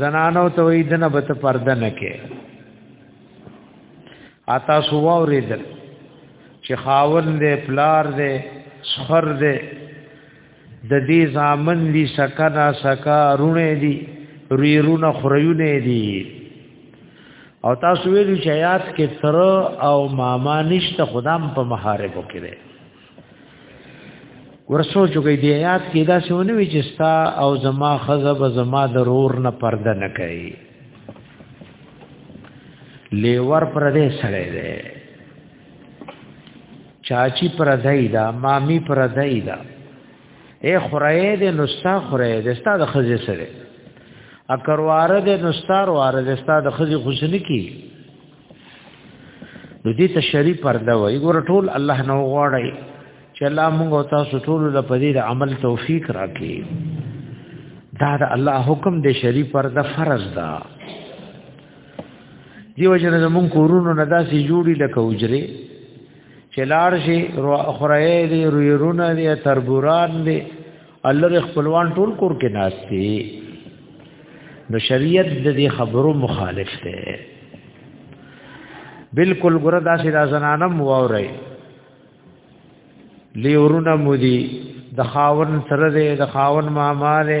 زنانو ته وې دنه بت پرده نه کې اتا سو اوریدل چې خاون دې پلار دې سخر دې د دې زامن دي سکنا سکا رونه دي ریرونه خریونه دي او تاسو ویلو چې آیات کې تر او ماما نشته خدام په محارب کې ورسو جوګي دی یاد کې دا سونه وی چې ستا او زما خزب زما ضرور نه پرده نه کوي لیور پر دې سره دی چاچی پر دای دا مامی پر دای دا اے خړای دې نستا خړای دې ستا د خزې سره اکروار دې نستار وار دې ستا د خزې خوشنی کی نو دې ته شری پرده وای ګور ټول الله نو غواړي چې الله موږ تاسو ټول د پدې د عمل توفیق راکړي دا د الله حکم دې شری پرده فرض ده دیو جن زمون کورونو نه داسې جوړي لکه وجره چې لار شي خړای دې رویرونه دې تربوران دې الله خپلوان ټول کور کې ناشتي نو شریعت د دې خبرو مخالف دی بالکل ګره داسې دا زنانم ووري لیورونه مودي د خاون سره دی د خاون ماما دی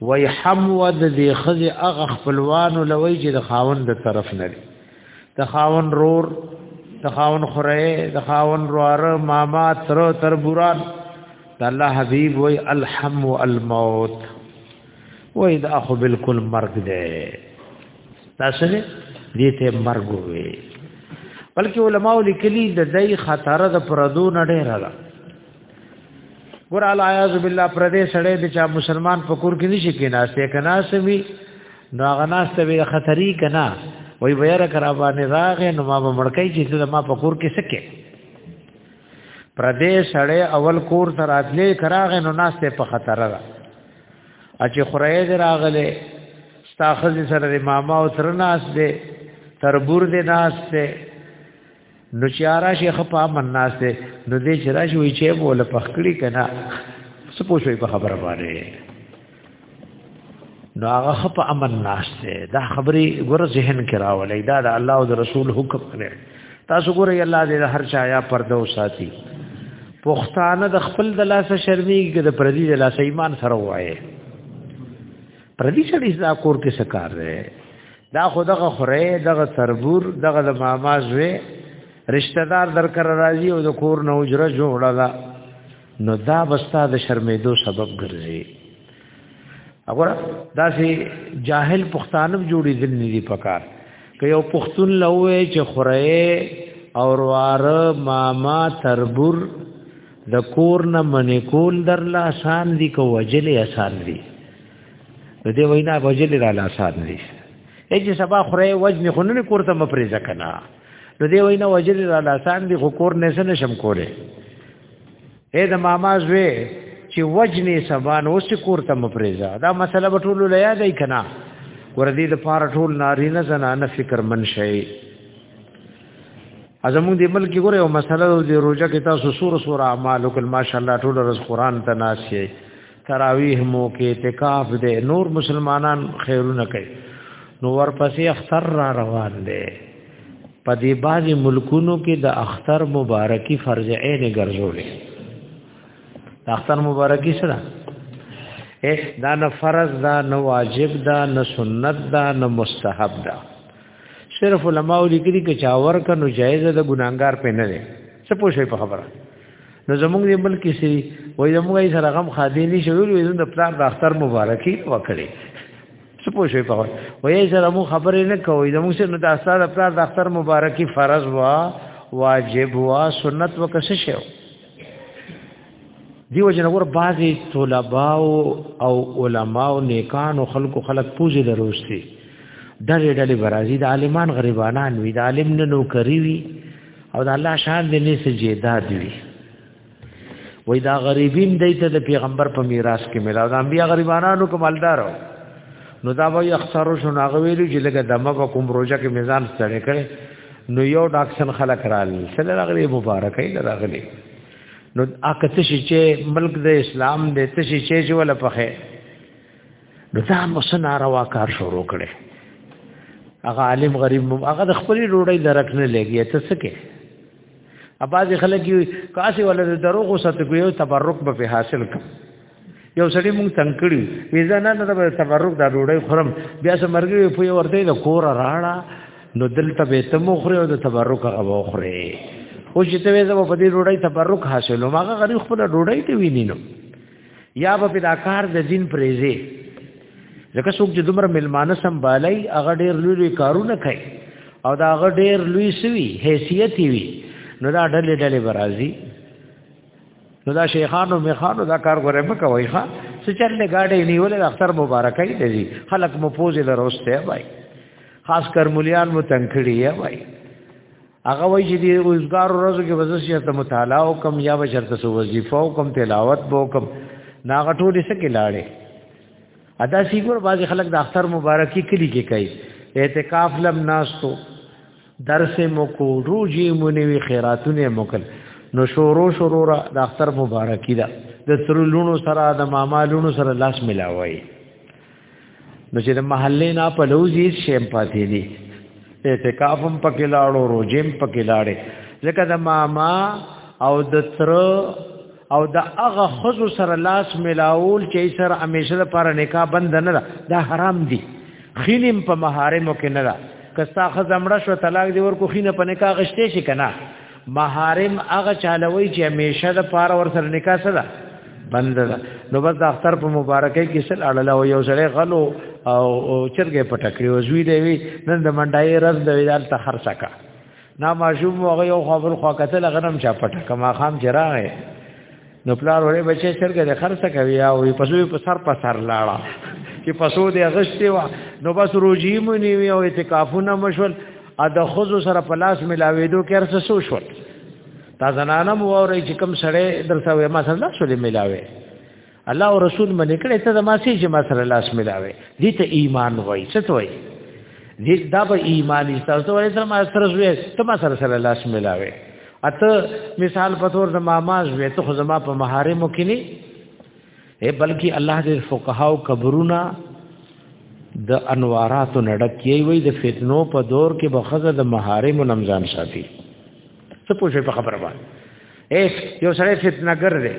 وای حمود دی خزی اغه خپلوانو لوی چې د خاون د طرف نه دی د خاون رور د خاون خره د خاون رواره ماما تر تر بوران د الله حبیب وای الحم والموت وای دا خو بالکل مرګ دی تاسو نه دې ته مرګ وې بلکې علماء لیکلي د دې خطر د پردو نه ډېر را ګور الایاذ بالله پر دې سړی د چا مسلمان فکر کې نشي کې ناشته کنا سوي نو هغه ناشته به خطرې کنا وای ویره کرا باندې راغې نو ما به مړکای چې ما فکر کې سکه پر دې سړی اول کور تر اتلې کراغې نو ناشته په خطر را اچ خړې دې راغله ستاخذ سره ماما او تر ناس دې تربور دې ناس دې نو چې آرا شیخ په امن ناشته نو دې چې راشي وي چې بوله پخکړی کنه څه پوښوي په خبره باندې نو هغه په امن ناشته دا خبري ګور ذهن کې راولې دا د الله او د رسول حکم دی تاسو ګورئ الله دې هر چا یا پردو ساتي پښتانه د خپل د لاسه شرمېږي د پردي د لاسه ایمان سره وایي پردي سړي دا کور کې سکار دی دا خو دغه خره دغه سربور دغه د ماما زوی رشتہ دار درکر راځي او د کور نه اجره جوړه ده نو دا بستا د شرمېدو سبب ګرځي وګوره دا سي جاهل پښتانه جوړي دل نه دي پکار که یو پښتون لوي چې خره او وار ماما تربور د کور نه منې کول در لا آسان دي کو وجلې آسان دي د دې وینا وجل را لاسات نه شي چې سبا خره وزن خو نه کوړته مپرې ځکنه نو دې وینا وجل را لاسان دي خو کور نه سن شم کوله اې د ماما زوی چې وزن سبا نو اوس کوړته مپرې ځه دا مسله به ټول له یاد ای کنه ور دې د پاره ټول ناری نه زنانه فکر من شي ازمون دې ملک ګوره یو مسله د روزه کې تاسو سور سور اعمال وکړ ماشاءالله ټول ورځ قران ته ناس شي تراویح مو کې اعتکاف دې نور مسلمانان خیرونه کوي نو ورپسې اختر را روان دي په دې بعضي ملکونو کې د اختر مبارکي فرض عین ګرځولې د اختر مبارکي سره دا نه فرض دا نه واجب دا نه سنت دا نه مستحب دا صرف علماء لیکلي کې چاور کنو جایز ده ګناګار پې نه ده څه پوښي په خبره نو زمونږ دې بل کې سي وای زمونږ یې سره غم خادي نه شوی وي زمونږ د پلان د اختر مبارکي وکړي څه پوه شوی په وای سره مو خبرې نه کوي زمونږ سره د اختر د پلان د اختر مبارکي فرض وا واجب وا سنت وکړ څه شو دیو جنور بعضی طلباء او علما او نیکان او خلق خلق پوزي لروستي ډلې ډلې برازي د عالمان غریبانان وي د عالم نه نوکری وي او دا الله شان دې نه سجدا دی وای دا غریبین دای ته د پیغمبر په میراث کې ملاو د انبیا غریبانو کومالدارو نو دا وای اخسارو شو ناغه ویلو چې لګه دمه کوم روزه کې میزان ستړي کړي نو یو ډاکسن خلک رالی سره راغلی مبارکای لراغلی نو اکه تشی چې ملک د اسلام دې تشی چې ولا پخې نو دا مو سناروا کار شروع کړي هغه عالم غریب هغه د خپل ډوړی درک نه لګي ته سکه اباز خلک یو کاسي ول د دروغ ست کو یو تبرک به حاصل ک یو سړی مونږ څنګه کړی ویزا نه نه تبرک دا ډوړی خورم بیا سم مرګ په یو ورته د کور راړه نو دلته به تم خوري او د تبرک هغه خوري او چې ته وې زما په دې ډوړی تبرک حاصلو ماغه غریب خپل ډوړی ته وینینو یا به دا کار د دین پریزه ځکه څوک چې دومره ملمانه سمبالای هغه ډیر لوی لوی کارونه کوي او دا هغه ډیر لوی سوي حیثیت وي نو دا ډلې ډلې برازي نو دا شیخانو میخانو دا کار غره مکه وای ښا چې چلې گاډي نیولې د اختر مبارکای دی خلک مو پوزې لروسته وای خاص کر مليان مو تنکړي وای هغه وایي چې د روزګار ورځو کې وځه چې ته مطالعه او کم یا بشرته سو وظیفه او کم تلاوت بو کم ناغه ټول څه کې لاړې ادا سی ګور باز خلک د اختر مبارکي کلی کې کوي اعتکاف لم ناستو درس مو کو روجي مونوي خیراتونه موکل نو شورو شورو را د اختر مبارکي دا د ترلونو سره د مامالونو سره لاس ملاوي نو چې د محلې نه په لوزي شیم پاتې دي اعتکاف هم پکې لاړو روزه هم پکې لاړې ځکه د ماما او د تر او د هغه خزو سره لاس ملاول چې سره همیشه لپاره نکاح بند نه ده دا حرام دي خینم په محارمو کې نه ده کستا خزمړه شو طلاق دی ورکو خینه په نکاح غشته شي کنه محارم هغه چالووي چې همیشه د پاره ور سره نکاح سره بند ده نو بس د اختر په مبارکۍ کې سل اړل او یو سره غلو او چرګې پټکړي او زوی دی وی نن د منډای رز د ویدال ته خرڅه کا نا ماشوم هغه یو خپل خوا کتل غنم چا پټه کما خام جراغه نو پلار وړي بچي چرګه د خرڅه کوي او پسو په سر په سر لاړه چې پسو د غشته وا نو بس روجي مونږ نیو او اعتکافونه مشول ا د خزو سره په لاس ملاويدو کې ارسه سو شول تا زنانه مو اوري چې کم سړې درته وې ما سره لاس ولې ملاوي الله او رسول منې کړې ته د ما سي چې ما سره لاس ملاوي دې ته ایمان وای څه ته وای دې دا به ایمان ایستاسو ولې سره ما سره زوې ته ما سره سره لاس ملاوي اته مثال په تور د ماما زوی ته خو زما په محارمو کې نه اے بلکې الله دې فقهاو قبرونه د انوارات نډکی وي د فتنو په دور کې بخزه د محارم نمزان ساتي څه پوښي په خبره باندې اے یو سره فتنه ګر دی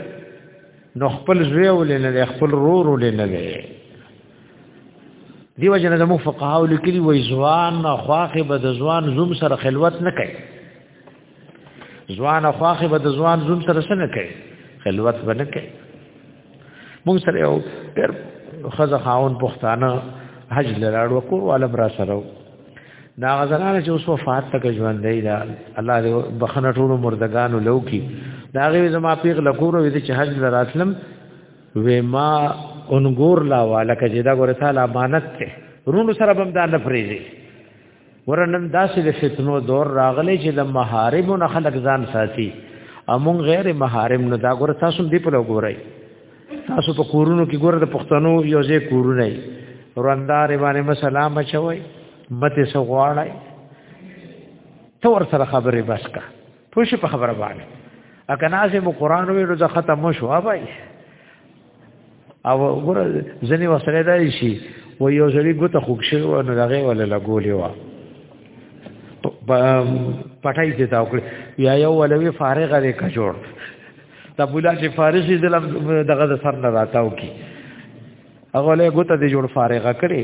نو خپل زوی ولنه دی خپل رور ولنه دی دیو جن د مفقهاو لیکلي وي ځوان خواخه به د ځوان زوم سره خلوت نه کوي ځوان خواخې به د ځوان زوم سره سره نه کوي خلوت به نه کوي موږ سره یو ډېر خزه خاون پښتانه حج لراړ وکړو والم را سره دا غزنان چې اوس وفات تک ژوند دی دا الله دې بخنه ټول مردگانو لو کی دا غي زما پیغ لکورو دې چې حج لراتلم و ما انګور لا والکه چې دا ګوره تعالی امانت ته رونو سره بم دا نه فریږي ورنن داسې د فتنو دور راغلی چې د محارمو نه خلک ځان ساتي امون غیر محارم نه دا ګور تاسو دې په لګورای تاسو په کورونو کې ګور د پښتنو یو ځای کورونه ای وراندار باندې مسالم چوي مته سو غواړای ته ور سره خبرې بس کا پوه په خبره باندې اګه نازم قران ویلو ځخه ته مو شو وای او ګوره ځنې وسره دا شي و یو ځلې ګوته خوک شي و نو دغه ولا لګولې و پټای ته تا وکړ یا یو ولوي فارغه دې کا جوړ دا بولا چې فارغ دې دلم دغه سر نه راتاو کی هغه له ګوته دې جوړ فارغه کړي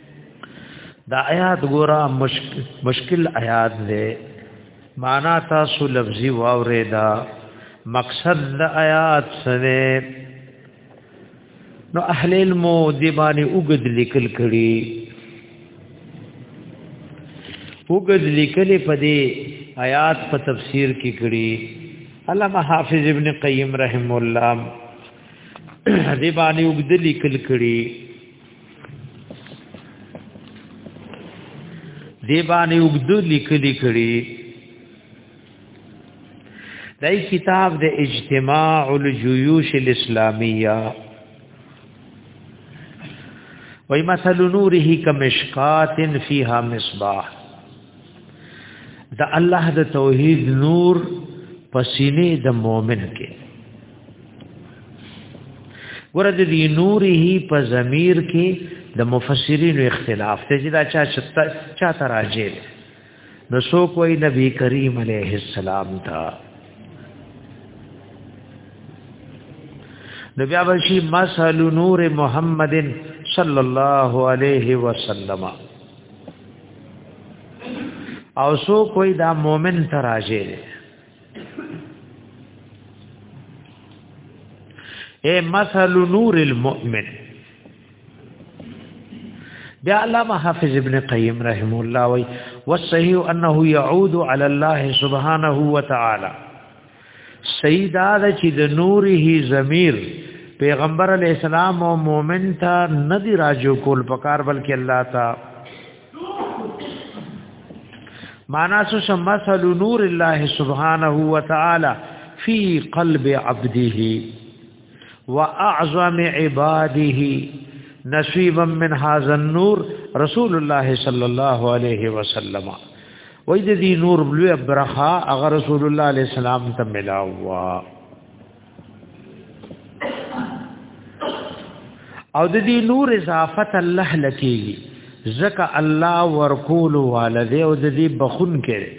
دا آیات ګورا مشکل مشکل آیات دی معنا تاسو لفظي واورې دا مقصد د آیات سره نو اهل علم دی باندې وګد لیکل کړي وګد لیکل په دې آیات په تفسیر کې کړي علامه حافظ ابن قیم رحم الله دی باندې وګد لیکل کړي دی باندې وګدو لیکلي کړي دای کتاب د اجتماع الجيوش الاسلاميه وای مثل نوره کمشقات فیها مصباح د الله د توحید نور پسینه د مؤمن کې ګوره د دې نوره په ضمیر کې د مفسرینو اختلاف ته چې دا چا چتا چا تراجه نو سو کوئی نبی کریم علیه السلام تا نو بیا وشي مثل نور محمد صلی الله علیه وسلم او سو کوئی دا مومن تراجه اے مثل نور المؤمن بیا علامه حافظ ابن قیم رحم الله وی والصحیح انه يعود على الله سبحانه وتعالى سیدا د چې د نوره ضمیر پیغمبر علی السلام او مؤمن ته ندی راجو کول پکار بلکې الله تعالی معنا سو مثل نور الله سبحانه وتعالى في قلب عبده واعظم عباده نصيبا من هذا النور رسول الله صلى الله عليه وسلم وای د دې نور بلوی برخه هغه رسول الله علیه السلام ته ملاو او د دې نور اضافت الله لکېږي ځکه الله ورکول والده او د دې بخون کړي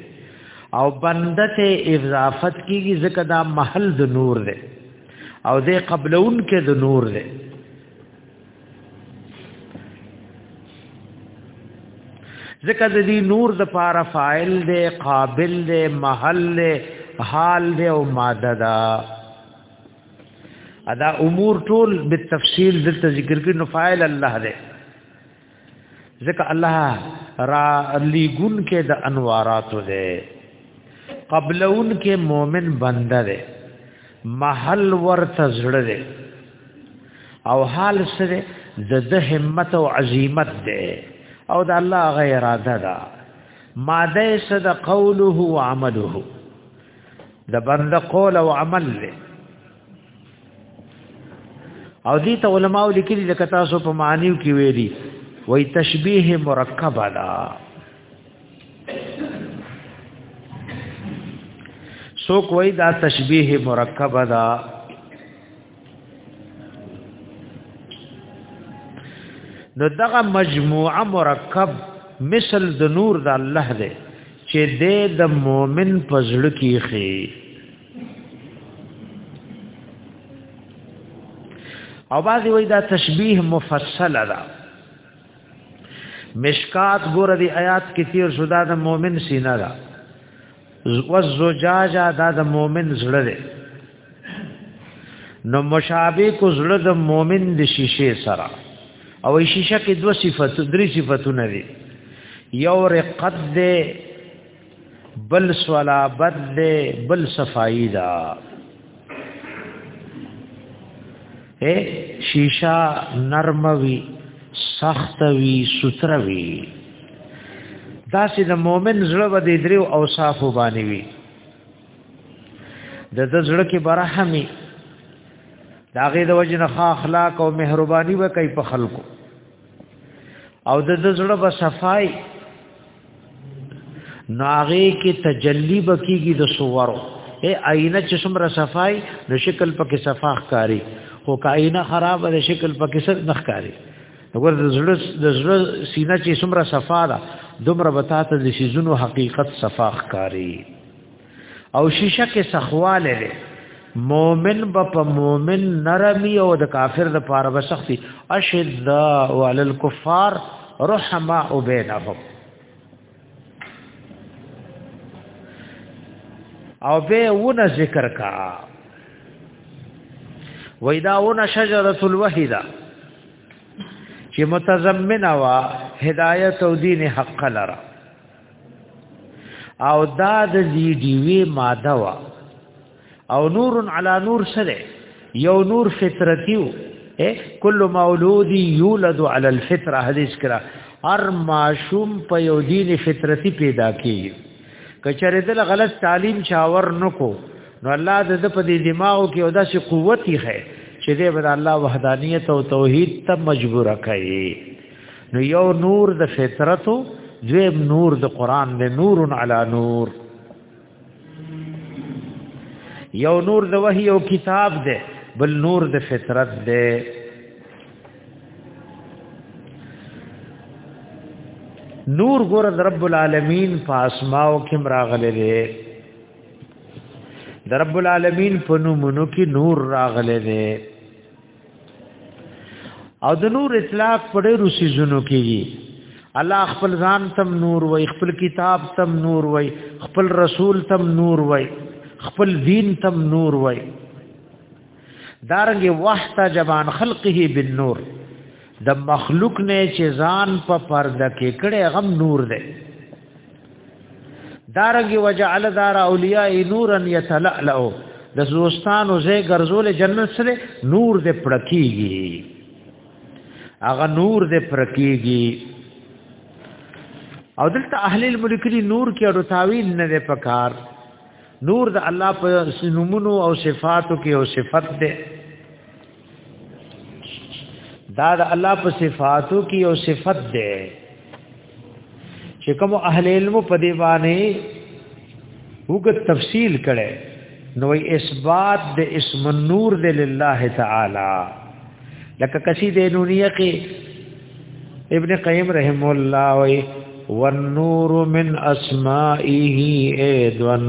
او بنده ته اضافت کیږي ځکه دا محل د نور دی او دې قبلون کې د نور دی ذکر دی نور د پاره فاعل دی قابل دی محل دی حال دی او ماده دا ادا امور ټول بالتفصیل د ذکر کې نو فاعل الله دی ذکر الله را لیګون کې د انوارات دی قبلون کې مؤمن بنده دی محل ورته زړه دی او حال سره د د همت او عزمت ده او د الله غي اراده ده ماده صد قوله او عمله د بند قول او عمل له او دي ته علماء لیکلي لکه تاسو په معنیو کې ویلي وای تشبیه مرکب ده سو کوئی دا تشبیه مرکب ده نو دغه مجموعه مرکب مثل د نور د الله دی چې د مؤمن په زړه کې خي او بعضی وای دا تشبیه مفصله ده مشکات ګور دی آیات کې تیر شدا د مؤمن سینه ده والزجاجه دا د مؤمن زړه دی نو مشابه کو زړه د مؤمن د شیشه سره او شیشه کې دوه صفات درې صفاتونه دي یو رقت دی بل صلابت دی بل صفائی ده اے شیشا نرم وی سخت وی ستر وی دا چې د مؤمن زړه به د دریو اوصاف باندې وی د د زړه کې برحمي داغه د وجنه اخلاق او مهرباني وکي په خلکو او د زړه به صفای ناغه کې تجلی بکیږي د صورو اے آینه چې څومره صفای نو شکل پکې صفاخ کاری خو کاینه خراب ده شکل پکې سر نخ کاری وګور د زړه د زړه سینه چې څومره صفا ده دومره بتاته د شیزونو حقیقت صفاخ کاری او شیشه کې سخواله لري مؤمن به په مؤمن نرمي او د کافر د پاره به سختي اشد او علی الكفار رحما بینهم او به ونه ذکر کا وېدا ونه شجره الوحیدا چې متضمنه وا هدایت او دین حق لره او دا د لیډیوی ماده وا او نور علی نور سره یو نور فطرتیو کل مولود یولد علی الفطره حدیث کرا هر معشوم په یو دین فطرتی پیدا کیږي کچره دل غلط تعلیم چاور نکو نو الله د په دې دماغو کې اودا شي قوت یې چې دې بر الله وحدانیت او توحید ته مجبور کړي نو یو نور د فطرتو دویم نور د قران د نور علی نور یو نور د وحی او کتاب دی بل نور د فطرت دی نور ګور د رب العالمین په اسماو کې مراغله دی د رب العالمین په نومونو کې نور راغله دی او د نور اطلاق په ډېرو سيزونو کېږي الله خپل ځان تم نور وای خپل کتاب تم نور وای خپل رسول تم نور وای خپل دین تم نور وای دارنګ وحتا جبان خلقه بالنور د مخلوق نه چې ځان په پرده کې کړي غم نور دی دارنګ وجعل دار اولیاء نورا یتلألأ د زوستانو زې ګرځول جنت سره نور دې پړکیږي هغه نور دې پړکیږي او دلته اهل الملک دی نور کې او تاویل نه دې پکار نور د الله په نومونو او صفاتو کې او صفت ده دا د الله په صفاتو کې یو صفت ده چې کوم اهل علم په دی باندې وګت تفصیل کړي نو اثبات د اسم النور د لله تعالی لکه کسی د نونیه کې ابن قیم رحم الله وی والنور من اسمائه ایدن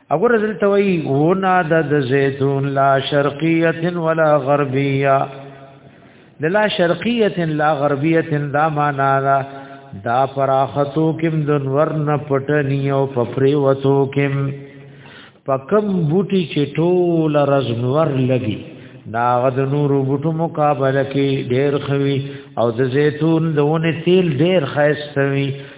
اگر ازل توئی غنا د زیتون لا شرقیت ولا غربیه لا شرقیت لا غربیت دا معنا دا دا پراختو کم دن ورن پټنیو پپریوتو کم پکم بوټی چې ټول رزنور لګي دا غد نور بوټو مقابله کې ډېر خوي او د زیتون دونه تیل ډېر خاص وي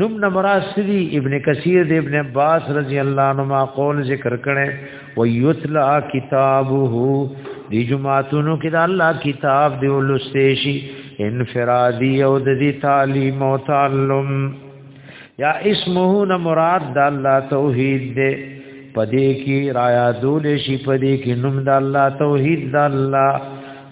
نوم نمرا سری ابن کثیر د ابن عباس رضی الله عنهما قول ذکر کړي و یتلا کتابه دی جمعاتونو کې د الله کتاب دی ولسته شي انفرادی او د دې تعلیم او تعلم یا اسمه نه مراد د الله توحید دی پدې کې رایا دول شي پدې کې نوم د الله توحید د الله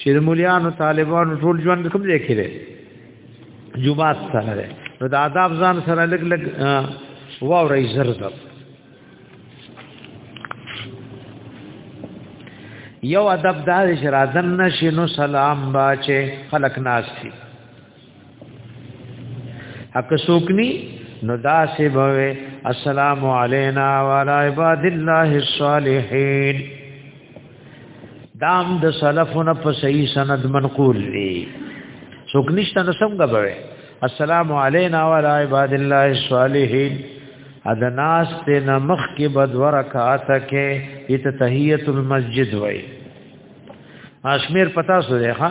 چې د مولیانو طالبانو ټول ژوند کوم ځای کې دی جوبات سره دی نو د آداب ځان سره لګ لګ واورې زر زر یو ادب دا چې راځن نشي نو سلام باچه خلق ناس دي حق سوکنی نو دا سی بوي السلام علینا وعلى عباد الله الصالحین دام د سلفنا په صحیح سند منقول دی څوک نشته نو څنګه بوي السلام علینا وعلى عباد الله الصالحین ادناس ته نمخ کې بد ورکات کې ایت تحیت المسجد وای اشمیر پتا سو ده ها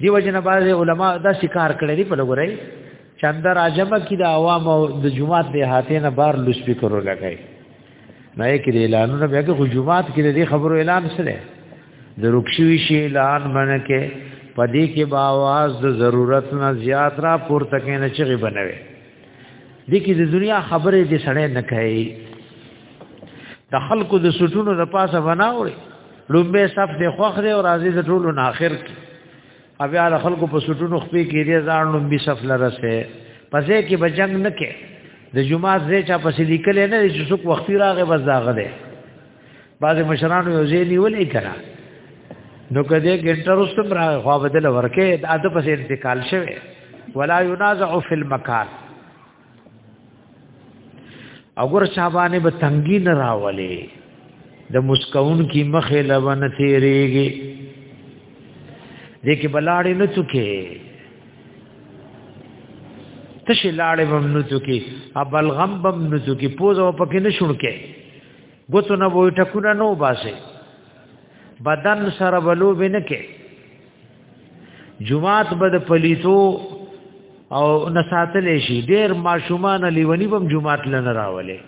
دیو جن باز علماء دا شکار کړی دی په لګورای چندر اجمه کی د عوام او د جمعات د هاته نه بار لو سپیکر لګای نه یې کې اعلانونه بیا کې جمعات کې د خبرو اعلان سره د رکشوي شی اعلان منکه پدې کې با आवाज د ضرورت نه زیات را پورته کې نه چغي بنوي دې کې د دنیا خبرې دې سړې نه کوي د خلکو د سټونو د پاسه بناوي لومبه صف د خوخ دی او راځي د ټولو نه اخر کې بیا د خلکو په سټونو خپې کې دی ځان لومبي صف لرسه پسې کې بجنګ نه کې د جمعه زې چا پسې لیکل نه چې څوک وخت راغې بس داغه دی بعض مشرانو یو ځای نیولې کړه نو کده ګنټر وستم را خو بدل ورکه د اته پسې انتقال شوه ولا ينازع في المكان اگر شابانه به تنګی نه راولې د مسکون کی مخې لونه تیریږي دې کې بلاړې نه چکه تش لاړې بم نه چکه ابل غم بم نه چکه پوزو پکې نه شونکه ګوتو نه وې ټکونه نو باسه بدن سره بلو بنکه جمعات به د پلیتو او نساتل شي ډیر ماشومان لیونی بم جمعات لنه راولې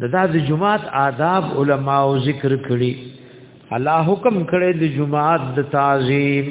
د دا د جمعات آداب علما او ذکر کړي الله حکم کړي د جمعات د تعظیم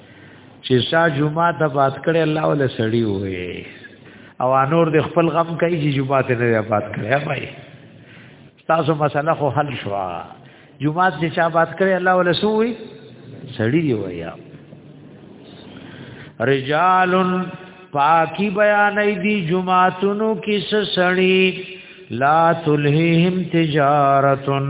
چې شاه جمعه ته بات کړي الله ولا سړی وي او انور د خپل غم کوي چې جمعه ته نه بات کړي بھائی تاسو مسله خو حل شو جمعه ته چا بات کړي الله ولا سوي سړی دی ویا رجال پاکی بیانې دی جمعاتونو کې سړی لا تلههم تجارتن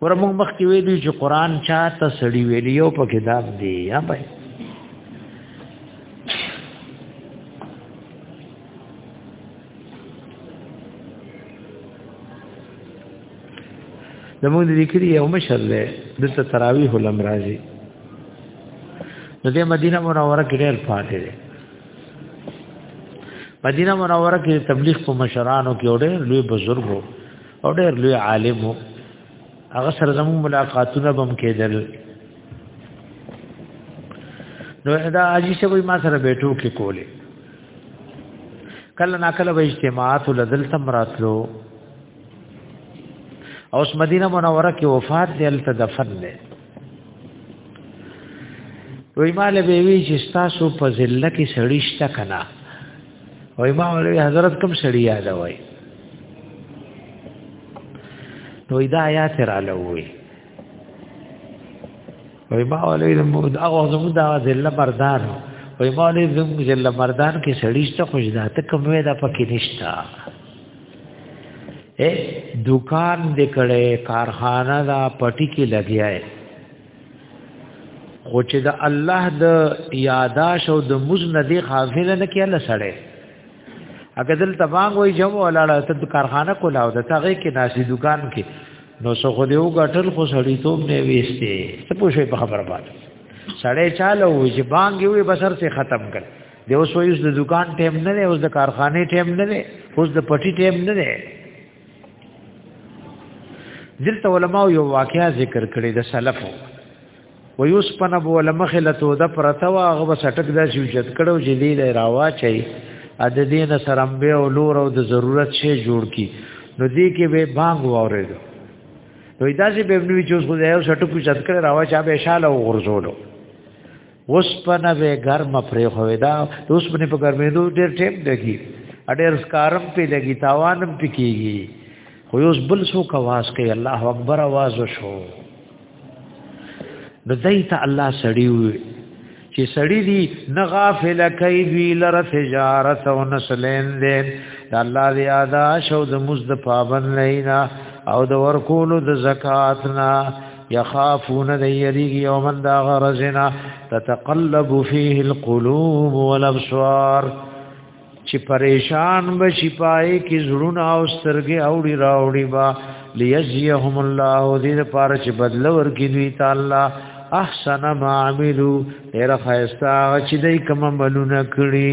ور موږ مخکې ویلو چې قران چا ته سړی ویلی یو په کتاب دی یا بھائی زموږ د ذکرې یو مشر دی دلته تراویح لم راځي نو د مدینه منوره کې ډېر پاتې دی مدینه منوره کې تبلیغ په مشرانو کې وړه لوی بزرګو او ډېر لوی عالم وو هغه سره زموږ ملاقاتونه بم کېدل نو دا اجي شوی ما سره بیٹو کې کولې کله ناکله به اجتماعات لدل تم راتلو اوس مدینه منوره کې وفات دی ال تدفن دی وی مال به وی چې تاسو په ذله کې سړیشته کنا وای ما ولې حضرت کوم سړی یاد وای نو دا آیات را لوي وای ما ولې موږ هغه زموږ د ذله بردار وای ما ولې زموږ ذله بردار کې سړی څه خوش ده ته کوم وې دا پکې نشتا اے دکان دې کړې کارخانه دا پټي کې لګیا اے خو چې د الله د یاداش او د مزن دی غافل نه کې الله سره اګه دل تبانګ وای جمع ولاړه ته د کارخانه کولا او د تغه کې ناشي دکان کې نو څو خو دیو غټل خو سړی توب نه وېسته څه پوښي په خبره باندې سړی چاله وې چې بانګ وي بسر سے ختم کړ دیو سوې د دکان ټیم نه اوس د کارخانه ټیم نه اوس د پټي ټیم نه دلته علماء یو واقعیا ذکر کړی د سلفو و یوس پن ابو لمخه لته د پرته وا غو سټک د شوجت کړو جلیل راوا چي ا د دین سرم به او لور او د ضرورت شی جوړ کی نو دی کې به بانګ وورید نو دا چې به نو چې اوس خو یو سټک شوجت کړ راوا چا به شاله وغورځولو اوس په نه به ګرم پرې خو دا اوس په نه په ګرمېدو ډېر ټیم لګي اډېر سکارم په لګي تاوانم پکېږي خو اوس بل سو کواس کوي الله اکبر आवाज وشو نو دایته الله سړی وي چې سړی دی نه غافل کوي وی لر تجارت او نسلین دې الله دې ادا شو د مزد پابند نه او د ورکولو د زکات نه یخافون د یریږي او من دا غرزنا تتقلب فيه القلوب والابصار چې پریشان بشي پای کې زړونه او سترګې اوړي راوړي با ليجزيهم الله دې لپاره چې بدل ورکړي دوی تعالی احسن ما عملو ډېر خیستا چې دای کوم عملونه کړی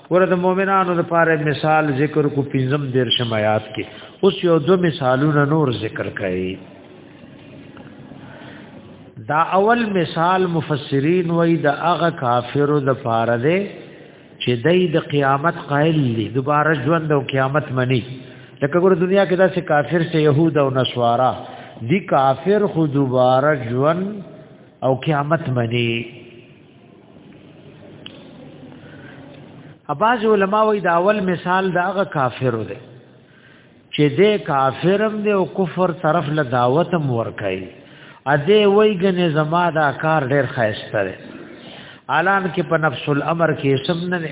ګوره د مؤمنانو لپاره مثال ذکر کو پنځم دیر شمایات کې اوس یو دو مثالونه نور ذکر کړي دا اول مثال مفسرین وای د هغه کافرو د پاره دی چې دای د قیامت قائل دي دوباره ژوند او قیامت مني لکه ګوره دنیا کې داسې کافر چې يهود او نصارا دي کافر خو دوباره ژوند او قیامت مني اباز علماء وی دا اول مثال دا هغه کافر دی چې دې کافرم دې او کفر طرف له دعوت هم ور کوي ا دې وی ګنې زما دا کار ډېر خاص دی الان کې په نفس الامر کې سم نه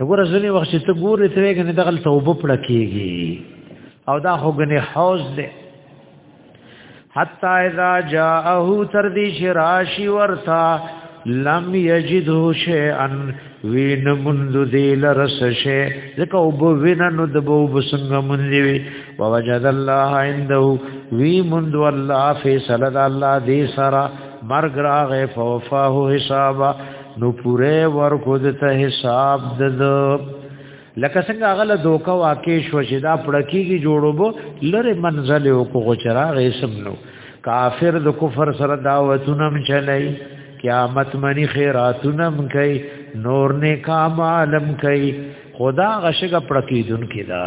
وګوره ځنی وخت چې ته ګورې ته وګنې نه دغل توبه پړه کیږي او دا هوګنې حوض دی حتا اذا جاءه تر دې شراشی ورتا لم یجدو شیئا وین مند دی لرس شی ځکه وب وین نو د بو بسنګ مند وی ووجد الله عنده وی مند الله فیصله د الله دی سرا مرګ راغه فوفاه حسابا نو پوره ورکو د ته حساب د لکه څنګه هغه له دوکا واقع شو چې دا پړکیږي جوړوبو لره منزل او کو غچرا غیسم نو کافر د کفر سره دعوتونه چلای قیامت منی خیراتونه کوي نور نه کام عالم کوي خدا غشګه پړکیدون کیدا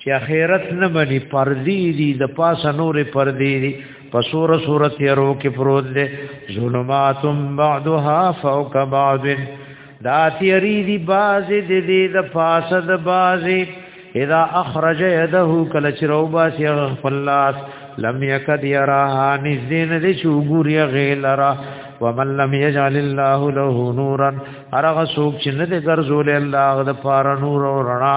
چې اخرت نه مني پردي دي د پاسه نورې پردي دي په سوره سوره تیرو کې پروت دي ظلمات بعدها فوق بعض دا تیری دي باز دي دي د پاسه د باز اذا اخرج يده کله چې روبا سي خلاص لم يكد يراها نزين دي شوګور يا غيلرا ومن لم يجعل الله له نورا ارغ سوق چې نه دي ګرځول الله د پار نور او رڼا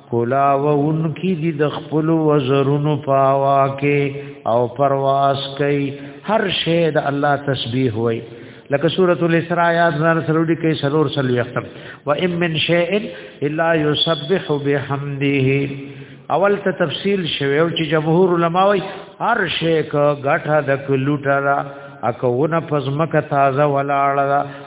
کلا و انکی دی د خپل وزرونو پاوا کې او پرواز کوي هر شی د الله تسبیح وای لکه سوره الاسراء یاد نار سرودی کې سرور سلوی اختم و ام من شیء الا یسبح بحمده اول ته تفصیل شوی او چې جمهور علما وای هر شی ک غټه د کلوټرا اکونه پزمکه تازه ولاړه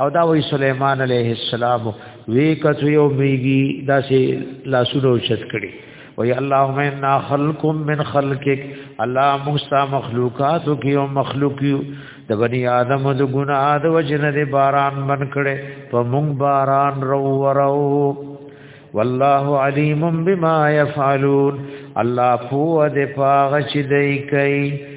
او دا وی سليمان عليه السلام وی کته یو میږي دا سي لاسونو شت کړي وی اللهم انا خلق من خلقك الله موسی مخلوقات کې یو مخلوق یو د بني ادم د ګناه د وجن د باران من کړي په مونږ باران رو ورو والله علیم بما يفعلون الله فو د پاغ چې دی کوي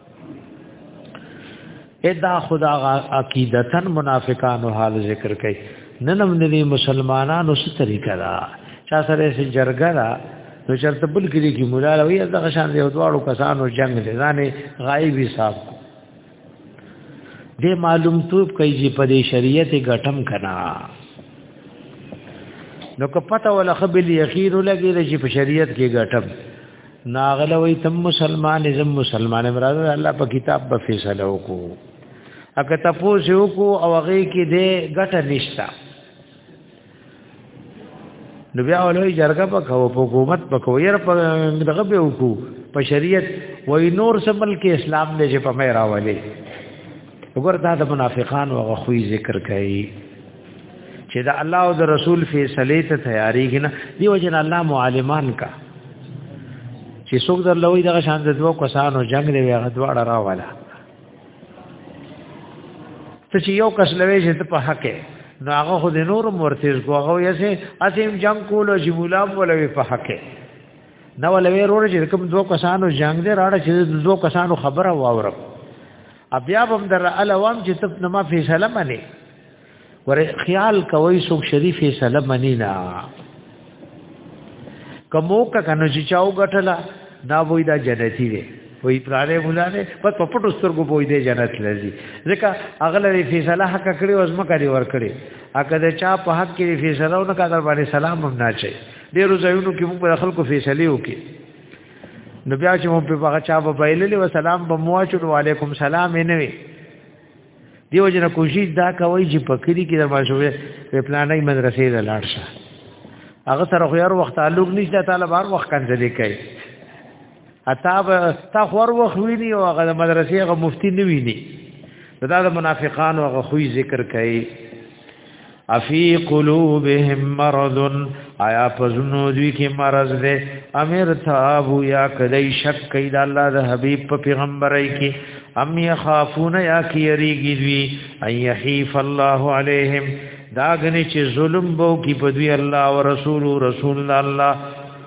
ادا خدا عقیدتن منافقانو حال ذکر کوي ننم دې مسلمانانو څه طریقه دا چا سره سي جرګه دا نو چرته بل کې کې مولا وي دغه شان دې دواړو کسانو جنگ دې ځانه غایب حساب دې معلوم توپ کوي چې په دې شریعت غټم کنا نو که پته ولا خبل یخیر لګی چې په شریعت کې غټم ناغله وی تم مسلمان زم مسلمان مراد الله په کتاب په فیصله وکړو اګه تاسو یو کو او هغه کې دې ګټه نشتا نو بیا ولوي جرګه په کو په حکومت په کو ير په دغه به وکړو په شریعت وای نور سمل کې اسلام دې چې په مې راولې وګور دا د منافقان او غوي ذکر کوي چې دا الله او د رسول فیصله ته تیاری کنه دی وجه الله معلمان کا چې څوک در لوی دغه شان د دوه کسانو جنگ دی هغه دواړه راواله ته چې یو کس لوي چې ته په حق نو هغه خو د نور مرتز کو هغه یې سه اسیم جنگ کولو چې مولا ولوي په حق نو ولوي روړ چې کوم دوه کسانو جنگ دی راړه چې دوه کسانو خبره واورم بیا به در الوام چې تب نما فیصله منی ور خیال کوي څوک شریف سلام منی نه کومو کا کنه چې چاو غټلا دا وای دا جنتی دی وای پراره مولا نه په پټو سترګو بوې دی جنت لذي ځکه اغله فیصله حق کړی او زما کړی ور کړی اګه دا چا په حق کې فیصله نه کړل باندې سلام هم نه چي ډیرو ځایونو کې موږ خلکو فیصله وکړي نو بیا چې موږ په هغه چا په بایللې و سلام به مو اچو علیکم سلام یې نه وي دیو جن کوشش دا کوي چې په کلی کې د ماشومه په پلانې مدرسې ته لاړ شه هغه سره خو یار وخت تعلق نشته طالب هر وخت کنځلې کوي اتا به تا خو هر وخت ویني او هغه د مدرسې هغه مفتی نه ویني دا د منافقانو هغه خوې ذکر کوي افی قلوبهم مرض آیا پزنو دوی کې مرض ده امر تاب یا کدی شک کید الله د حبیب په پیغمبرای کې ام یخافون یا کی یریږي دوی ان یحیف الله علیهم داغنی چې ظلم بو کی په دوی الله او رسول رسول الله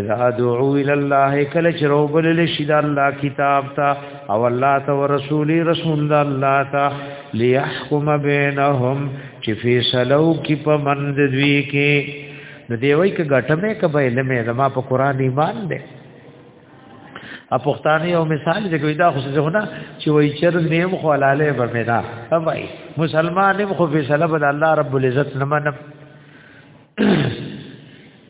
اذا دعو الى الله کله چې روبل لشي د الله کتاب ته او الله ته او رسول رسول د الله ته ليحكم بينهم چې فیصلو کې په مند دوی کې نو دی وای ک غټمه ک به علم زما په قران ایمان ده ا پښتانه یو مثال دی کوي دا خو څه نه چې وای چر نیم خو لاله به مینا وای مسلمان خو فیصله بل الله رب العزت نه منم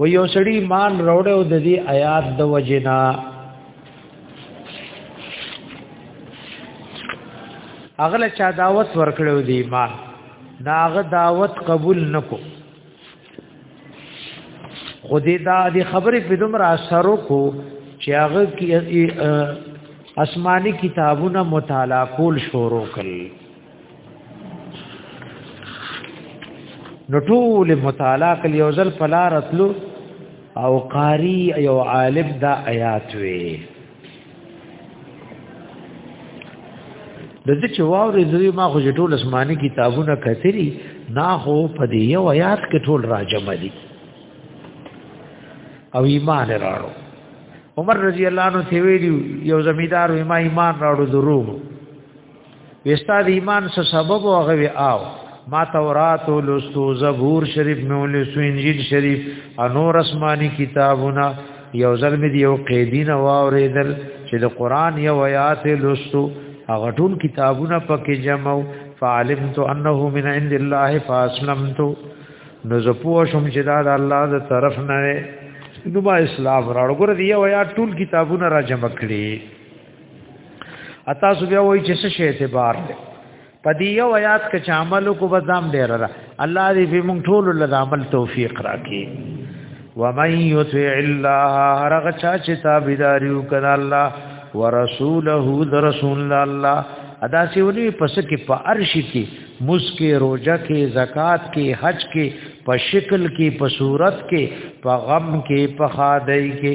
و یو سړی ایمان راوړ او د دې آیات د وجنا اغله چا دعوت ورکړو دی ایمان داغه دعوت قبول نکو خودی دا دی خبرې په دومره اثر وکړو چې هغه آسماني کتابونه مطالعه کول شروع کړل نو ټول مطالعه کلی او ځل فلا رتلو او قاری یو عالم دا آیات وی د دې چې واورې دوی ما خو ټول اسماني کتابونه کتلی نا خو په دې یو آیات کې ټول راجم دي او ایمان راړو عمر رضی الله عنه سی ویلی یو زمیدار ما ایمان راړو ضرور وستا د ایمان څه سبب او غوي آو ما تورات لستو زبور شریف مې ولسو انجیل شریف انور اسماني کتابونه یو ځل مې یو قیدین واوریدل چې د قران یو آیات لستو هغه ټول کتابونه پکې جمعو فعلمت انه من عند الله فاسلمت نو زه پوه شوم چې دا د الله د طرف نه نو ما اسلام راړو ګره دی یو آیات ټول کتابونه را جمع کړي اتا سو بیا وای چې څه اعتبار دی په دې یو آیات کې چې عمل کو بزام ډیر را الله دې په مونږ ټول له عمل توفیق راکړي ومن یطع الله هرغ چا چې تابعداریو کړه الله ورسوله د رسول الله ادا سی ونی پس کې په عرش کې مسکه روزه کې زکات کې حج کې په شکل کې په صورت کې په غم کې په خادای کې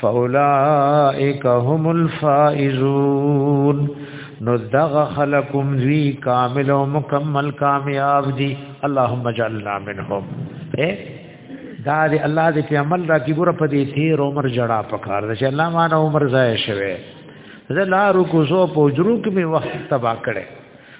فاولائک هم الفائزون نو دغه خلقم ذی کامل او مکمل کامیاب دي اللهم اجعلنا منهم اے دا دی الله دې په عمل را کې ګوره په دې تیر عمر جڑا پکار ده چې الله مان عمر ضایع شوه زه لارو کو زو پوجرو کې می وخت تبا کړي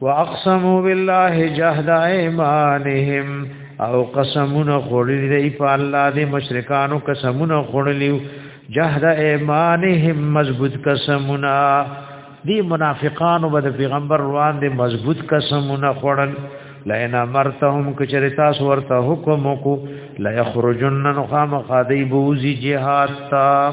واقسموا بالله جهد ايمانهم او قسمونه خورلی دی په الله دی مشرکانو قسمونه خورلی جهد ایمانهم مضبوط قسمونه دی منافقانو به پیغمبر روان دی مضبوط قسمونه خورل لینا مرتهم کچریتا سورته حکم کو لا یخرجن نخام قادی بوزی جهاد تا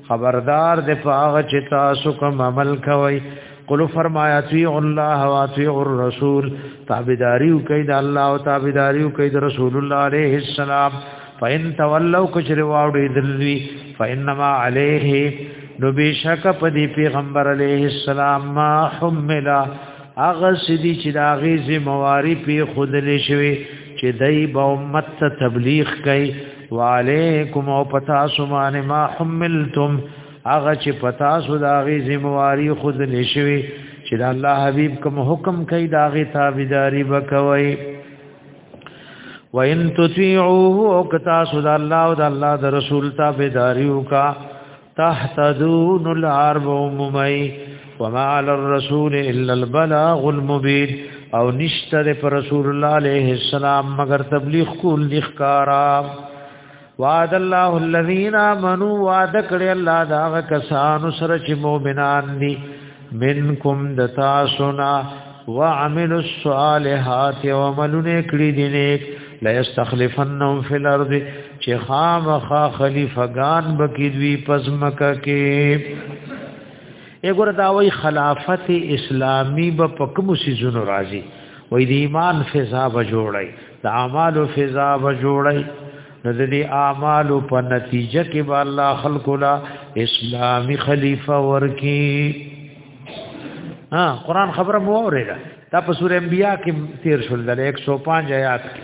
خبردار د پاغ چې تاسو کوم عمل کوي قل فرمایا تی الله او تی الرسول تابعداریو کوي د الله او تابعداریو کوي د رسول الله عليه السلام فإن تولوا کشر واوډې دلوي فإنما عليه نو بشک په دې پیغمبر عليه السلام ما حملا اغه سدي چې دا غي ذمہواری په خود لې شوی چې دای به امت ته تبلیغ کوي وعلیکم او پتا سمان ما حملتم هغه چې پتا سو دا غي ذمہواری خود نشوي چې دا الله حبيب کوم حکم کوي دا غي تابعداري وکوي وان تطيعوه او کتا سو دا الله او دا الله د رسول تابعداري وکا تحتدون العرب اممی وما على الرسول الا البلاغ المبين او نشتر پر رسول الله عليه السلام مگر تبلیغ کول نخکارا وعد الله الذين امنوا وعد کړي الله دا کسانو سره چې مؤمنان دي منکم دتا سنا وعملوا الصالحات وعملوا نیک لري دي نیک لا يستخلفنهم في الارض چې خامخا خلیفګان بکیدوی پزمکه کې اګور دا وای خلافت اسلامی به پکم سيزونو راځي وای د ایمان فضا به جوړي د اعمال فضا به جوړي د دې اعمال په نتیجه کې به الله خلق لا اسلامی خلیفہ ورکی ها قران خبره مو اورېده دا په سورې انبیاء کې تیر شول د 105 آیات کې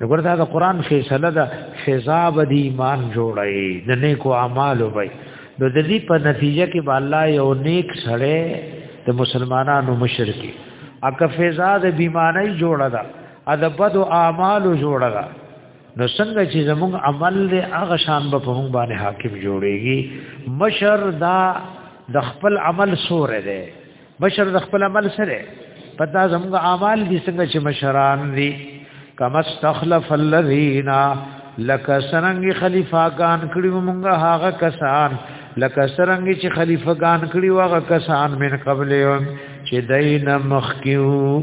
نګور دا د قران فیصله ده فضا به د ایمان جوړي د نیکو اعمالو به نو د دې په نتیجه کې به الله یو نیک سره د مسلمانانو مشرکی اګه فضا د بیمانه جوړه ده ادبد او اعمال جوړه ده نو څنګه چې زموږ عمل له هغه شان به په موږ باندې حاکم جوړيږي مشر دا د خپل عمل سور دی مشر د خپل عمل سره پتا زموږ اعمال دي څنګه چې مشران دي کما استخلف الذين لك سرنګ خلیفاګان کړي موږ هغه کسان لك سرنګ چې خلیفاګان کړي هغه کسان من قبل چې دین مخکیو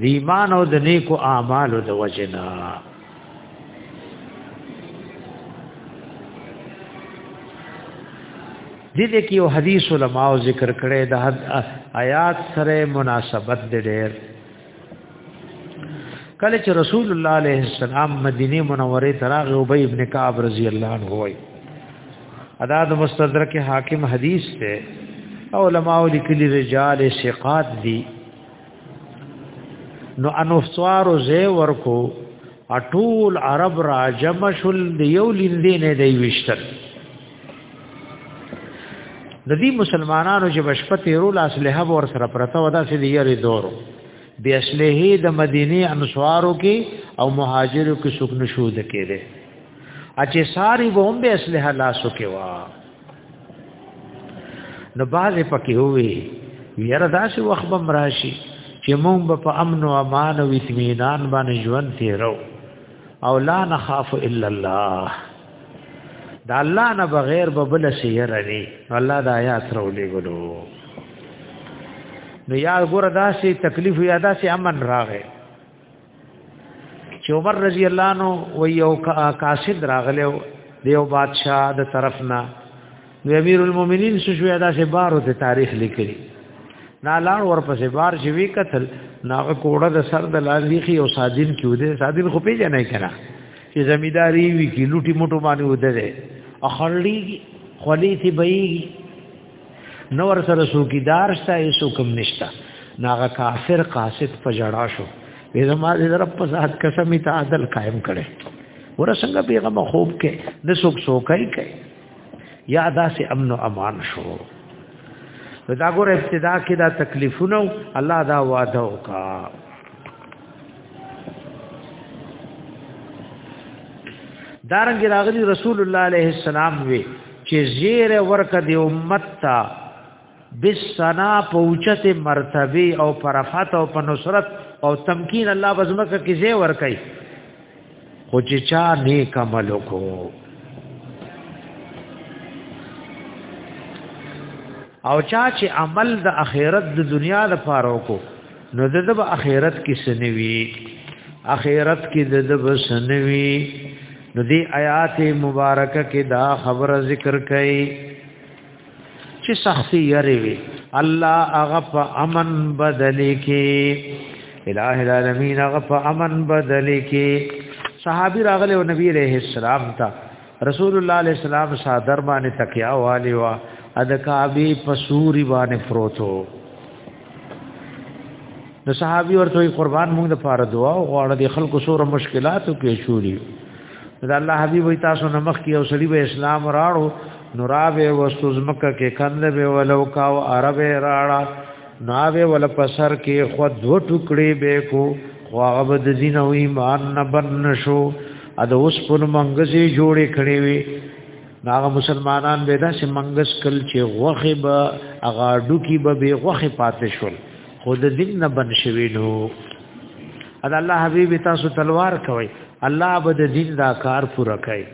د ایمان او د نیکو اعمالو د وجنا دې دې کې یو حدیث علماء ذکر کړي د آیات سره مناسبت دې ډېر کله چې رسول الله عليه السلام مدینه منوره ته راغی او ابن کعب رضی الله عنه وایي ادا د مستدرک حاکم حدیث ته علماء لیکلي رجال ثقات دي نو انفسوار زه ورکو اټول عرب را جمع شل دی یو لیندې نه دی وشتل د دې مسلمانانو چې بشپته رول اصله ور سره پرته ودا سې دی یری دورو بی اصله د مدینه انصارو کې او مهاجرو کې سکن شود کېده اچې ساری به هم به اسلحه لاسو کې وا نو باز پکې وې یره داسې وخت بم راشي چې مونږ به په امن او امان او اطمینان باندې ژوند تیرو او لا نخاف الا الله دا الله نه بغیر به بل شي يرني الله دا آیات رولې ګلو نو یا ګور داسې تکلیف یا داسې امن راغې چې عمر رضی الله نو و یو قاصد راغلو دیو بادشاہ د طرف نه نو امیر المؤمنین شوی ادا سے بارو ته تاریخ لیکلی نا لاړ ورپسې بار چې وی قتل نا کوړه د سر د لالیخي او صادین کې وده صادین خو پیژنې کړه چې زمیداری وی کې لوټي موټو باندې وده ده اخړلې خلیتی بېږي نو ور سره سوکیدار شته ایسو کم نشتا ناغه کافر قاصد په جړا شو وې زما دې رب په ذات قسم ته عدل قائم کړي ور څنګه پیغام خوب کې د سوک سوکای کوي یا داسې امن او امان شو دا ګور ابتدا کې دا تکلیفونه الله دا وعده وکا دارنګ راغلی رسول الله عليه السلام وی چې زیر ورک دی امت تا بسنا پوچت مرتبه او پرفات او په نصرت او تمکین الله بزمکه کې زی ور کوي خو چې چا نیک عمل کو او چا چې عمل د اخرت د دنیا د پاره کو نو د د اخرت کې سنوي اخرت کې د د سنوي نو دی آیات مبارکه کې دا خبره ذکر کړي چې سختي یری وي الله هغه په امن بدل کې الٰه العالمین هغه په امن بدل کې صحابي راغله او نبی عليه السلام ته رسول الله عليه السلام صادر باندې تکیا والی وا ادکابي پسوري باندې فروتو نو صحابي ورته قربان موږ د پاره دعا او غواړه د خلکو سره مشکلاتو کې شوري دا الله حبيب وي تاسو نه مخ کې او سړي به اسلام راړو نو راوي وسوز مکه کې کند به ولو کا او عربه راړه ناوي ول پسر کې خو دو ټکړي به کو خو هغه د دین او ایمان نه بن شو ا د اوس په منګزي جوړې کړې وي ناغه مسلمانان به دا چې منګس کل چې غوخه به اغا ډوکی به به غوخه پاتې شول خود دین نه بن شوی نو ادا الله حبیب تاسو تلوار کوي الله به د دین دا کار پوره کوي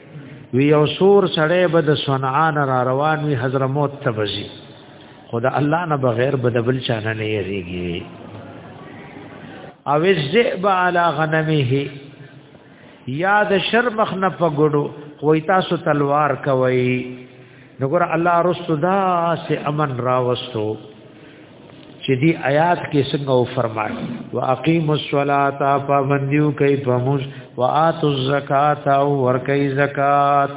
وی او سور سړی به د صنعا را روان وی حضرموت ته بزي خدا الله نه بغیر به د بل چا نه یریږي او الذئب علی غنمه یا د شر مخ نه پګړو وای تاسو تلوار کوي نو ګور الله رسول دا سه امن راوستو چې دی آیات کې څنګه و فرمایي واقیم الصلاۃ فمنیو کیف موس واتو الزکات او ور کوي زکات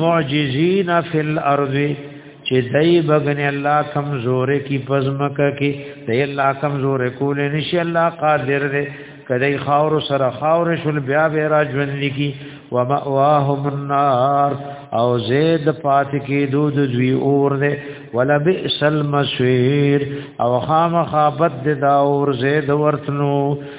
معجزین فی الارض چې دای بغن الله کمزورې کی پزمکه کې دای الله کمزورې کول نشي الله قادر دې کدی خاور سره خاور شل بیا به را ژوند کی و مأواهم النار او زید پات کی دود دوی اور دې ولا بئس المسویر او خامخابت دا اور زید ورتنو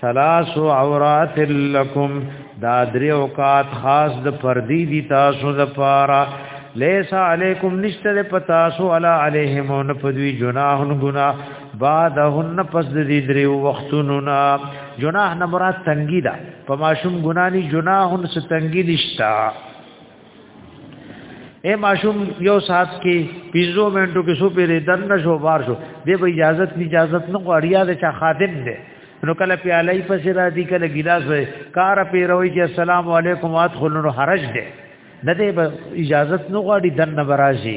ثلاث عورات لکم دا درې اوقات خاص د پردي دي تاسو د پاره ليس عليكم نشتر پتاسو علا عليهم ان پدوي جناحن گنا بعدهن پس د دې درې وختونو نا جناح نه مراد تنګي دا په ماشوم گنا ني جناحن ستنګي نشتا اے ماشوم یو سات کې پیزو منټو کې سو پیری دن شو بار شو دې به اجازه نه اجازه نه غواړیا د چا خادم دی نو کله پیاله یې پسې را دي کله ګلاس وي کار پیروي چې السلام علیکم وادخل نو حرج دی نه دې اجازه نه غواړي دن براشي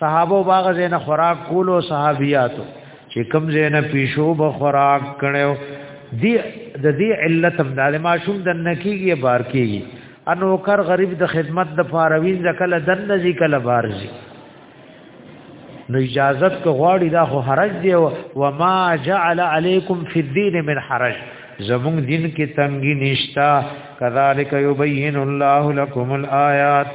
صحابه باغ زینه خوراک کولو صحابیاتو چې کم زینه پیشو به خوراک کړو دی د دې علت هم د ماشوم د نکیږي بار کیږي انو کر غریب د خدمت د فاروین ځکل د نزی کله بارزي نو اجازت کو غواړي دا خو حرج دی و ما جعل علیکم فی الدین من حرج زمون دین کې تنګی نشتا کذالک یبین الله لكم الآیات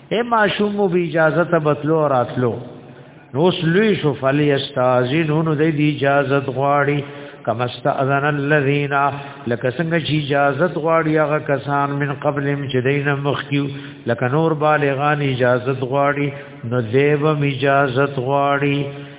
اے ماشوم مو به اجازه ته بتلو راتلو نو سلی شو فلی استاذینون د دې اجازه غواړي کما استاذن الذین لک څنګه چې اجازه غواړي هغه کسان من قبل چې دین مخکیو لک نور بالغان اجازه غواړي نو دیو اجازه غواړي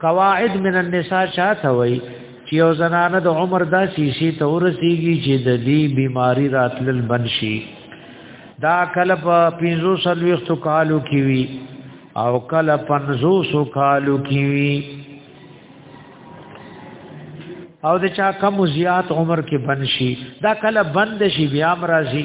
قواعد من النساء چاته وای چې یو زنانه د عمر دا شیشي ته ورسیږي چې د دې بیماری راتلل بنشي دا کله په 530 کالو کې وی او کله 500 کالو کې وی او د چا کم زیات عمر کې بنشي دا کله بند شي بیا مرضی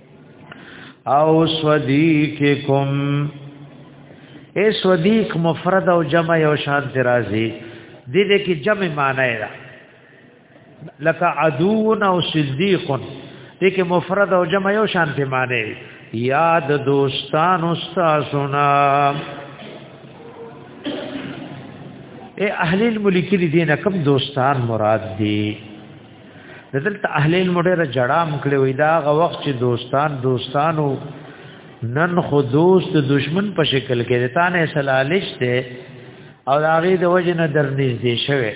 او صدیقکم اے صدیق مفرد او جمع یو شان ترازی دې دې کې جمع معنی را لکه عدون او صدیق دې کې مفرد او جمع یو شان ته معنی یاد دوستان استاسنا اے اهل الملک دې نه کوم دوستان مراد دي دلته اهل علم ډېر جړه مکړې وې دا غ وخت چې دوستان دوستانو نن خو دوست دشمن په شکل کې تا نه سلالش ته او هغه د وجه نه در نږدې شوه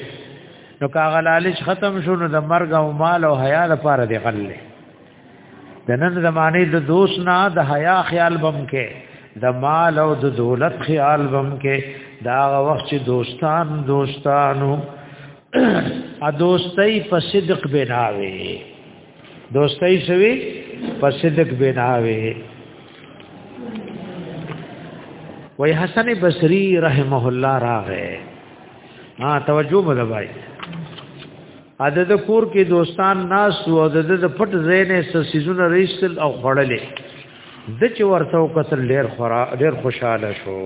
نو کاغه لالش ختم شو نو د مرګ او مال او حیا لپاره دی غلې د نن زمانه د دوست نه د حیا خیال بم کې د مال او د دولت خیال بم کې دا وخت چې دوستان دوستانو ا دوستۍ په صدق بناوي دوستۍ شوی په صدق بناوي وای حسن بصری رحمه الله راغه ها توجه مده بای اده د کور کې دوستان ناس او د د پټ زینې سسیزونه ریشتل او خړلې د چې ورته قتل ډیر خورا ډیر خوشاله شو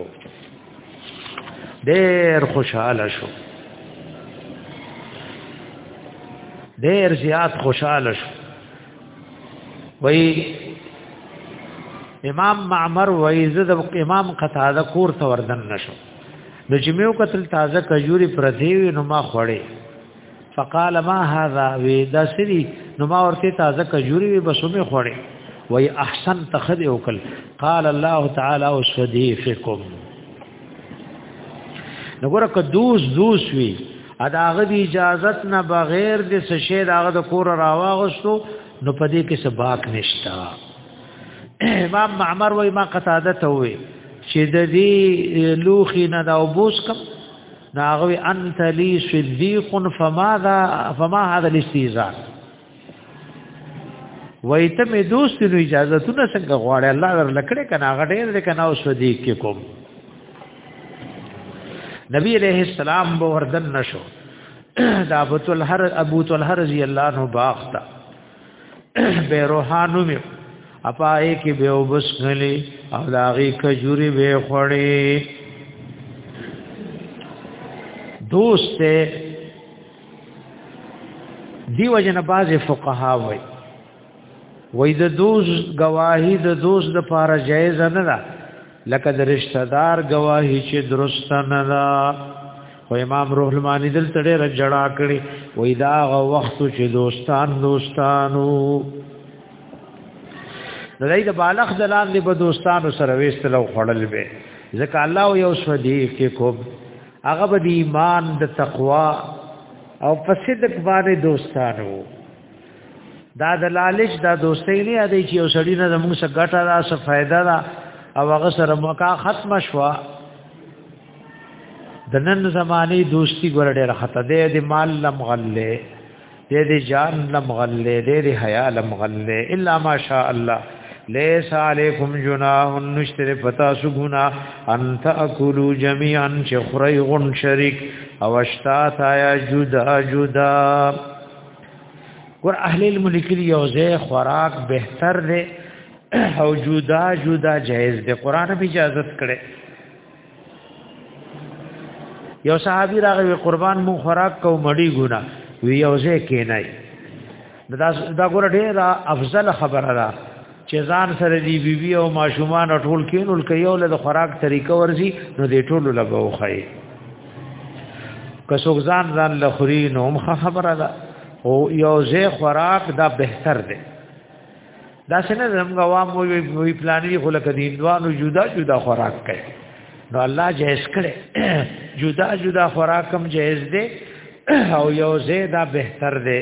ډیر خوشاله شو ډیر زیات خوشاله شو وای امام معمر وای زه د امام قتاده کور ته وردن نشو نو چې مې وکتل تازه کجوري پردی نو ما خوړې فقال ما هذا وی دا سری نو ما ورته تازه کجوري وی بسومه خوړې وی احسن تخد وکل قال الله تعالی وسديفكم نګور ک دوس دوس وی اداغه دی اجازت نه بغیر د سشه داغه د کور راواغستو نو پدې کې سباق نشتا امام معمر وای ما قتاده ته وی چې د دې لوخي نه دا وبوس کم ناغوی انت لی صدیق فما ذا فما هذا الاستیزاء وای ته می دوست نو اجازه تو نه څنګه غواړي الله در لکړه کنه غډیر دې کنه او صدیق کې کوم نبی علیہ السلام به وردن نشو دا ابو طلحه ابو طلحه رضی الله عنه باغ تا به روحانو می اپای کې به وبسنلی او داغي کجوري به خړې دوست دیو جن باز فقها وای وای د دوز گواہی د دوز د پاره جایز نه ده لکه د رشتہ دار گواهی چې درست نه ده خو امام روح المانی دل تړي رجړا کړي وې دا غو وخت چې دوستان دوستانو دای د بالغ دلان دی په دوستانو سره وېستل او خړل به ځکه الله یو سودی کې کو هغه به د ایمان د تقوا او فسدک باندې دوستانو دا د لالچ دا دوستۍ نه یادې چې یو سړی نه موږ څه ګټه را څه فائدہ را او هغه سره موقع ختم شوا د نن زماني دوستی ګور ډېر خطه دې دې مال لم غلې دې دې جان لم غلې دې دې حیا لم غلې الا ماشاء الله لیس علیکم جناح نشتر پتا سو گنا انت اکلو جميعا چې خری غن شریک او اشتا تا یا جدا جدا ور اهل علم لیکلی یو ځای خوراک بهتر دی او جدا جدا جایز دی قران به اجازه کړي یو صحابي راغی قربان مو خوراک کو مړی ګنا وی یو ځای کې نه دا دا ګور ډیره افضل خبره ده چې ځان سره دی بیبي بی او ماشومان ټول کینول کې یو له خوراک طریقه ورزي نو دې ټول لګو خای کڅوګ ځان ځان لخري نو هم خبره ده او یو زه خوراک دا بهتر دی دا څنګه زموږ عوام وی پلاني خو لکه دین دوانو جدا جدا خوراک کوي نو الله جهز کړي جدا جدا خوراکم جهز دی او یو زه دا بهتر دی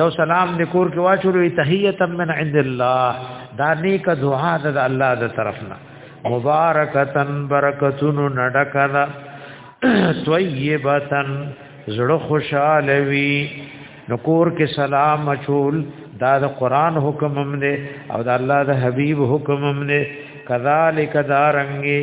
یو سلام د کور کې واچولو تحیتا من عند الله دا نیک دعا د الله د طرفنا مبارکتن برکتونو نډکلا طیبتن زړه خوشاله وی نو کور کې سلام مچول دا د قران حکم هم دی او د الله د حبیب حکم هم دی کذالک دارنګي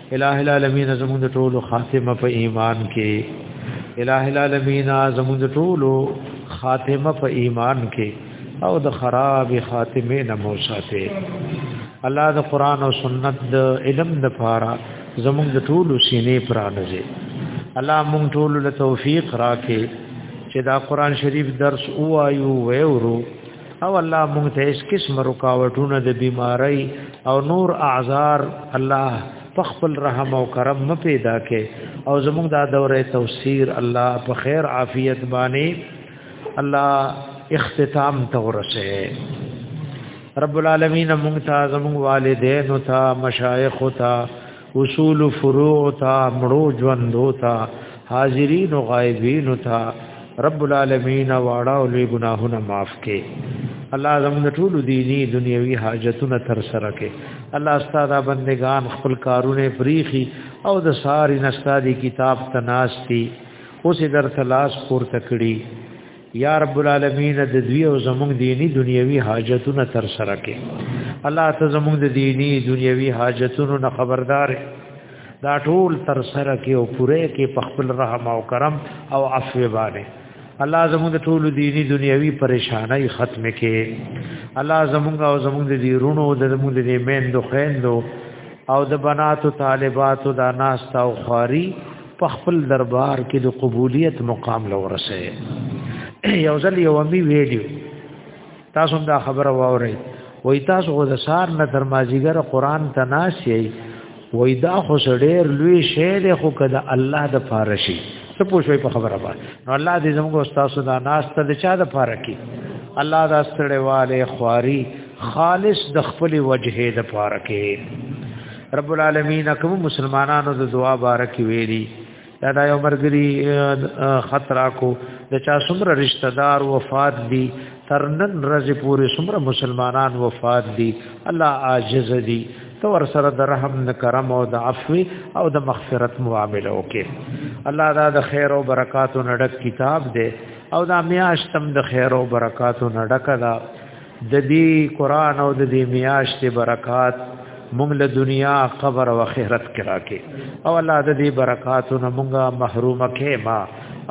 الہ العالمین زموږ ټولو خاتمه په ایمان کې الہ العالمین زموږ ټولو خاتمه په ایمان کې او د خراب خاتمه نه مو ساته الله د قران او سنت د علم د پاره زموږ ټولو سینې پرانځي الله موږ ټولو له توفیق راکې چې دا قران شریف درس وایو وې ورو او الله مونږ ته هیڅ قسم رکاوټونه د بیماری او نور اعذار الله په خپل رحم او کرم م پیدا کې او زموږ دا دوره توسیر الله په خیر عافیت باندې الله اختتام تورسه رب العالمین مونږ ته زموږ والدین او ته مشایخ او ته اصول فروع تا مړو ژوندو تا حاضرین او غایبین تا رب العالمین واړه او لوی ګناهونه معاف کړي الله زموږ ټول دینی دنیوي حاجتونه تر سره کړي الله استاد بندگان خپل کارونه پریخي او د ساری نستادي کتاب تناستی اوس در تلاش پور تکړي یا رب العالمین د دوی او زموږ دینی دنیوي حاجتونه تر سره کړي الله ته زموږ د دینی دنیوي حاجتونو نه خبردار دا ټول تر سره کړي او پوره کړي په خپل رحم او کرم او عفو باندې الله زموږ د ټول دینی دنیوي پریشانای ختم کړي الله زموږ او زموږ د دیرونو د زموږ د میندو خويندو او د بناتو طالباتو د ناس او خاري په خپل دربار کې د قبولیت مقام لورسه یو ځل یو می ویډیو تاسو دا خبره واورئ وای تاسو غو د سار نه تر مازیګر قران ته ناشي وای دا خو ډېر لوی شی دی خو کده الله د فارشي څه پوښوي په خبره باندې نو الله دې زموږ استاد دا ناس ته د چا د فارکی الله دا ستړیواله خواري خالص د خپل وجهه د فارکی رب العالمین کوم مسلمانانو د دعا بارک ویلي دا د یو مرګري خطر کو د چا څومره رشتہ دار وفات دي تر نن ورځې پورې څومره مسلمانان وفات دي الله عاجز دي تو ور سره د رحم نه کرم او د عفو او د مغفرت معاملې وکي الله دا د خیر او برکاتو نډک کتاب دی او دا میاشتم د خیر او برکاتو نډک دا د دې قران او د دې میاشتې برکات مونږ له دنیا قبر او آخرت کې راکې او الله د دې برکاتو نه مونږه محروم کې ما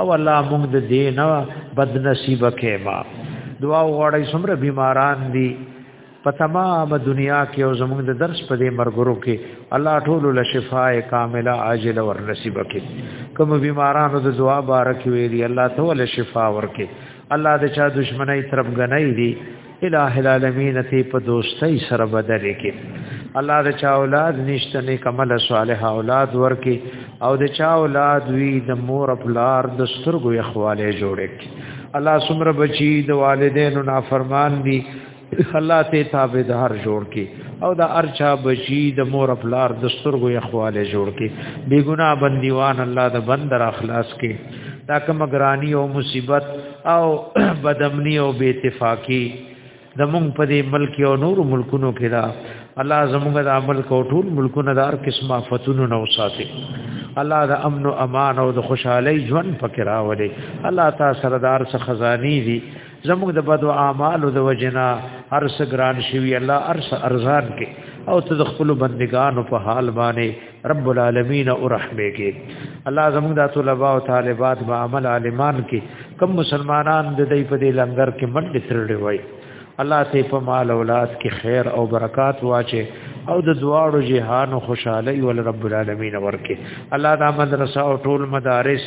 او الله مونږ د دې نه بد نصیب کې ما دعا وغواړی څومره بیماران دي په تمام دنیا کې او زموږ د درس په دې مرګرو کې الله ټول له شفاء کامله عاجل ور نصیب کړي کوم بیمارانو د دعا بارک ویلي الله ته ول شفا ورکړي الله د چا دشمنی طرف غنۍ دي الہ العالمین ته په دوستۍ سره بدل کې الله د چا اولاد نشته نه کمل صالح اولاد ورکي او د چا اولاد وی د مور خپلار د سترګو یخواله جوړ کې الله سمره بچي د والدینو نافرمان دي الله ته تابعدار جوړ کی او دا ارچا بچی د مور خپلار د سترګو یخواله جوړ کی بی ګنا بندیوان الله د بند را خلاص کی دا کوم گرانی او مصیبت او بدمنی او بے اتفاقی د مونږ په دې ملک او نور ملکونو کې دا الله زموږ د عمل کو ټول ملکونو دار قسمه فتونو نو ساتي الله د امن او امان او د خوشحالي ژوند پکې راولي الله تعالی سردار څخه خزاني دي زموږ د بدو اعمالو د وجنا هر څه ګران شوی الله هر څه ارزان کې او ته د خپل بندگانو په حال باندې رب العالمین او رحمه کې الله زموږ د طلباء او طالبات با عمل عالمان کې کم مسلمانان د دې په دې لنګر کې منډې ترړې وای الله ته په مال اولاد کې خیر او برکات واچي او د دواړو جهان خوشحالي ول رب العالمین ورکه الله دا مدرسه او ټول مدارس